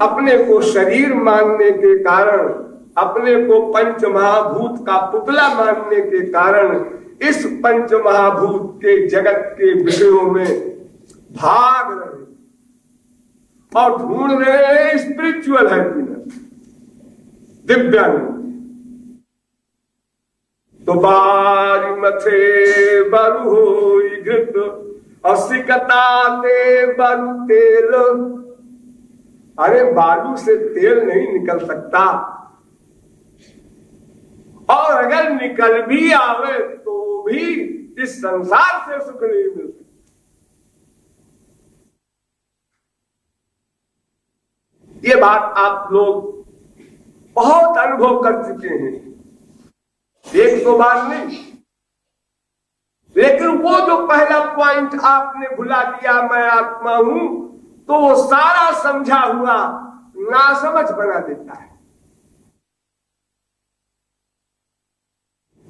अपने को शरीर मानने के कारण, अपने को पंच महाभूत का पुतला मानने के कारण, इस पंच महाभूत के जगत के विषयों में भाग रहे और ढूंढ रहे हैं स्पिरिचुअल हैप्पीनेस दिव्यानंद। तो बारी मथे बरु हो घृत, और सिकता ते बरु तेल। अरे बालू से तेल नहीं निकल सकता। और अगर निकल भी आवे तो भी इस संसार से सुख नहीं मिल सकता। ये बात आप लोग बहुत अनुभव कर चुके हैं। एक दो बार नहीं। लेकिन वो जो पहला पॉइंट आपने भुला दिया, मैं आत्मा हूँ तो वो सारा समझा हुआ नासमझ बना देता है।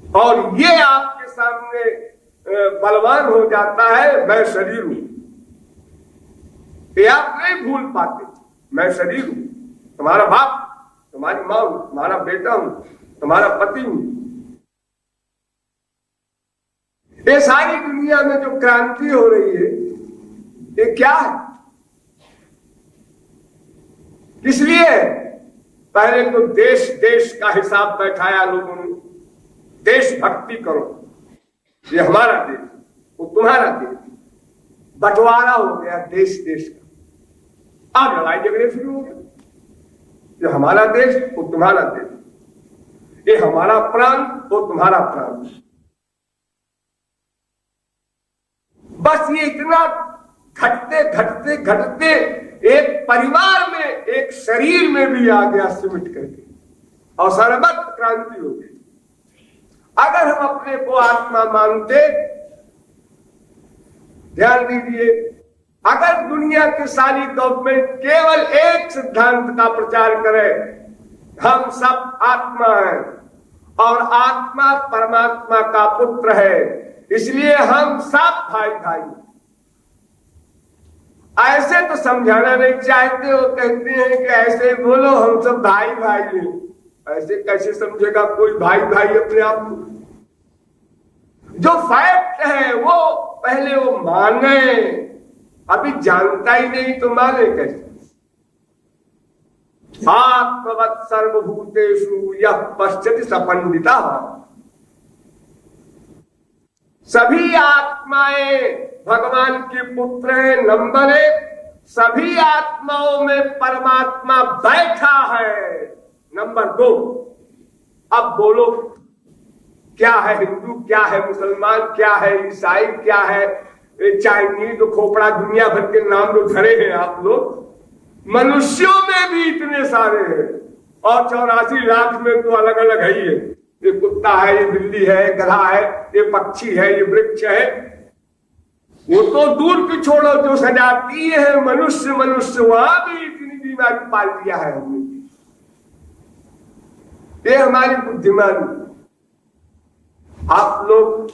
और ये आपके सामने बलवान हो जाता है, मैं शरीर हूँ। ये आप नहीं भूल पाते। मैं शरीर हूँ। तुम्हारा बाप, तुम्हारी माँ हूँ, तुम्हारा बेटा हूँ, तुम्हारा पति हूँ। ये सारी दुनिया में जो क्रांति हो रही है, ये क्या है? इसलिए पहले तो देश देश का हिसाब बैठाया लोगों ने। देशभक्ति करो। ये हमारा देश, वो तुम्हारा देश। बंटवारा हो गया देश देश का। अब लड़ाई झगड़े शुरू हो गए। ये हमारा देश, वो तुम्हारा देश। ये हमारा प्रांत वो तुम्हारा प्रांत बस ये इतना घटते घटते घटते एक परिवार में, एक शरीर में भी आ गया सिमट करके। और सर्वत्र क्रांति हो गई अगर हम अपने को आत्मा मानते, ध्यान दीजिए, अगर दुनिया की सारी गवर्नमेंट केवल एक सिद्धांत का प्रचार करे, हम सब आत्मा हैं, और आत्मा परमात्मा का पुत्र है, इसलिए हम सब भाई भाई ऐसे तो समझाना नहीं चाहते वो कहते हैं कि ऐसे बोलो, हम सब भाई भाई हैं। ऐसे कैसे समझेगा कोई भाई भाई अपने आप को? जो फैक्ट है, वो पहले वो माने। अभी जानता ही नहीं तो माने कैसे? आत्मवत सर्वभूतेषु यह पश्चित सपंडिता सभी आत्माएँ भगवान के पुत्र है नंबर एक सभी आत्माओं में परमात्मा बैठा है। नंबर दो, अब बोलो, क्या है हिंदू, क्या है मुसलमान, क्या है ईसाई, क्या है चाइनीज़, खोपड़ा, दुनिया भर के नाम जो धरे हैं आप लोग। मनुष्यों में भी इतने सारे हैं। और चौरासी लाख में तो अलग अलग है ही है ये कुत्ता है, ये बिल्ली है गधा है, ये पक्षी है, ये वृक्ष है। वो तो दूर की छोड़ो जो सजाती है, मनुष्य मनुष्य वहाँ भी इतनी बीमारी पाल दिया है हमने। ये हमारी बुद्धिमानी। आप लोग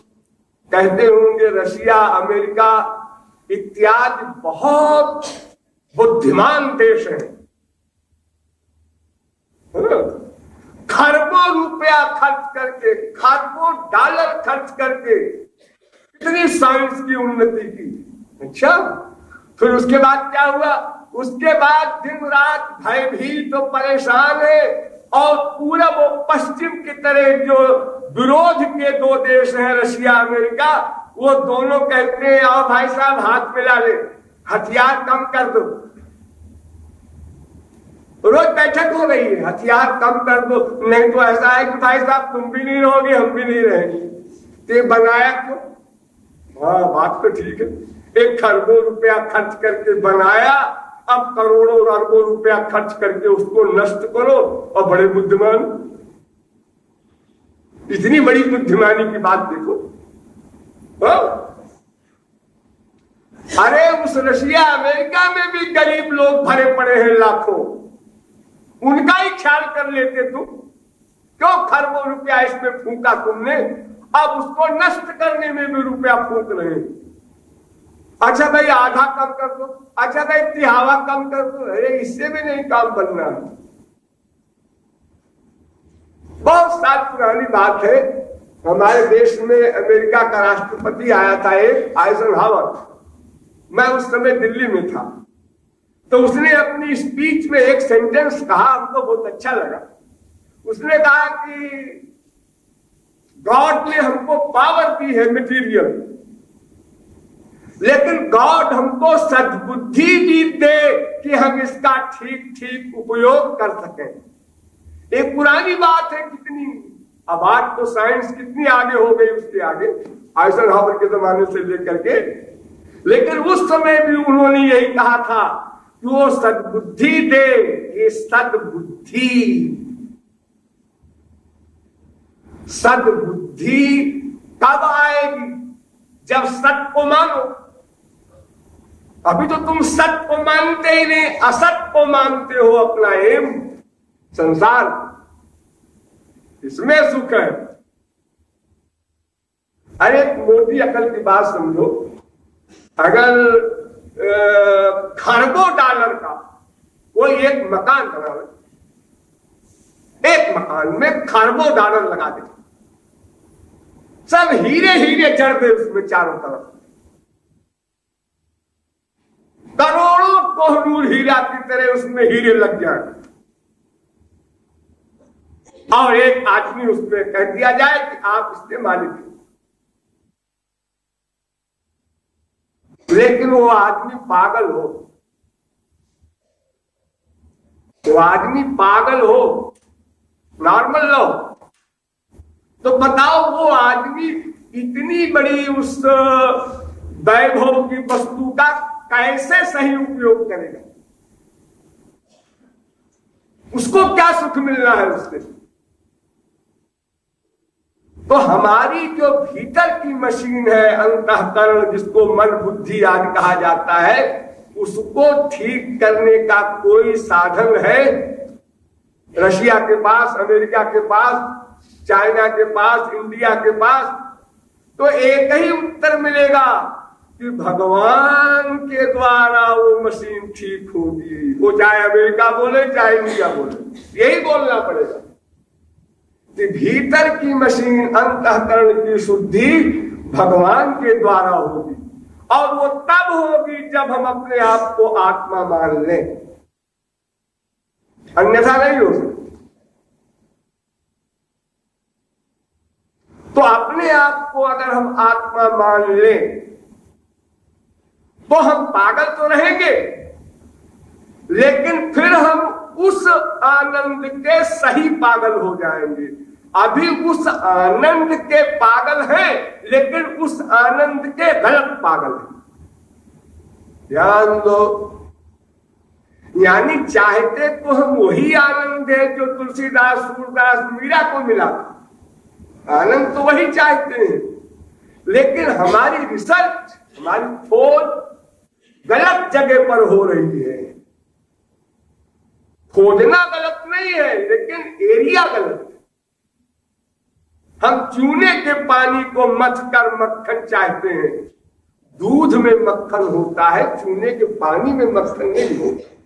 कहते होंगे, रशिया, अमेरिका इत्यादि बहुत बुद्धिमान देश है। खरबों रुपया खर्च करके, खरबों डॉलर खर्च करके इतनी साइंस की उन्नति की। अच्छा? फिर उसके बाद क्या हुआ? उसके बाद दिन रात भयभीत तो परेशान है और पूरा वो पश्चिम की तरह जो विरोध के दो देश हैं, रशिया, अमेरिका, वो दोनों कहते हैं, आओ भाई साहब, हाथ मिला ले, हथियार कम कर दो। रोज बैठक हो रही है, हथियार कम कर दो। नहीं तो ऐसा है कि भाई साहब, तुम भी नहीं रहोगे, हम भी नहीं रहेंगे। तो बनाया क्यों? हाँ बात तो ठीक है। एक खरबों रुपया खर्च करके बनाया, अब करोड़ों अरबों रुपया खर्च करके उसको नष्ट करो और बड़े बुद्धिमान। इतनी बड़ी बुद्धिमानी की बात देखो। हाँ? अरे, उस रशिया, अमेरिका में भी गरीब लोग भरे पड़े हैं लाखों। उनका ही ख्याल कर लेते तुम। क्यों खरबों रुपया इसमें फूका तुमने? अब उसको नष्ट करने में भी रुपया फूक रहे अच्छा भाई, आधा कम कर दो। अच्छा भाई, तिहावा कम कर दो। अरे, इससे भी नहीं काम बनना। बहुत साल पुरानी बात है। हमारे देश में अमेरिका का राष्ट्रपति आया था एक आइजन हावर मैं उस समय दिल्ली में था। तो उसने अपनी स्पीच में एक सेंटेंस कहा, हमको बहुत अच्छा लगा। उसने कहा कि गॉड ने हमको पावर दी है मटेरियल लेकिन गॉड हमको सदबुद्धि भी दे कि हम इसका ठीक ठीक उपयोग कर सकें। एक पुरानी बात है कितनी, अब आज तो साइंस कितनी आगे हो गई उसके आगे आयसन हावर के जमाने से लेकर के। लेकिन उस समय भी उन्होंने यही कहा था कि वो सदबुद्धि दे ये सदबुद्धि सदबुद्धि कब आएगी जब सत को मानो। अभी तो तुम सत को मानते ही नहीं, असत को मानते हो अपना एम संसार। इसमें सुख है। अरे मोटी अकल की बात समझो। अगर खरबों डॉलर का कोई एक मकान बना एक मकान में खरबों डॉलर लगा दे। सब हीरे हीरे चढ़ दे उसमें चारों तरफ़। करोड़ों कोहनूर हीरा की तरह उसमें हीरे लग जाए। और एक आदमी उसमें कह दिया जाए कि आप इसके मालिक लेकिन वो आदमी पागल हो। वो आदमी पागल हो। नॉर्मल लो। तो बताओ, वो आदमी इतनी बड़ी उस वैभव की वस्तु का कैसे सही उपयोग करेगा? उसको क्या सुख मिलना है उससे? तो हमारी जो भीतर की मशीन है, अंतकरण, जिसको मन बुद्धि आदि कहा जाता है, उसको ठीक करने का कोई साधन है? रशिया के पास, अमेरिका के पास, चाइना के पास, इंडिया के पास तो एक ही उत्तर मिलेगा कि भगवान के द्वारा वो मशीन ठीक होगी। वो चाहे अमेरिका बोले, चाहे इंडिया बोले, यही बोलना पड़ेगा। कि भीतर की मशीन अंतकरण की शुद्धि भगवान के द्वारा होगी, और वो तब होगी जब हम अपने आप को आत्मा मान लें। अन्यथा नहीं हो सकती। तो अपने आप को अगर हम आत्मा मान लें तो हम पागल तो रहेंगे, लेकिन फिर हम उस आनंद के सही पागल हो जाएँगे। अभी उस आनंद के पागल हैं, लेकिन उस आनंद के गलत पागल हैं। ध्यान दो यानी चाहते तो हम वही आनंद है जो तुलसीदास, सूरदास, मीरा को मिला आनंद तो वही चाहते हैं। लेकिन हमारी रिसर्च, हमारी खोज गलत जगह पर हो रही है। खोजना गलत नहीं है, लेकिन एरिया गलत है। हम चूने के पानी को मथ कर मक्खन चाहते हैं। दूध में मक्खन होता है, चूने के पानी में मक्खन नहीं होता।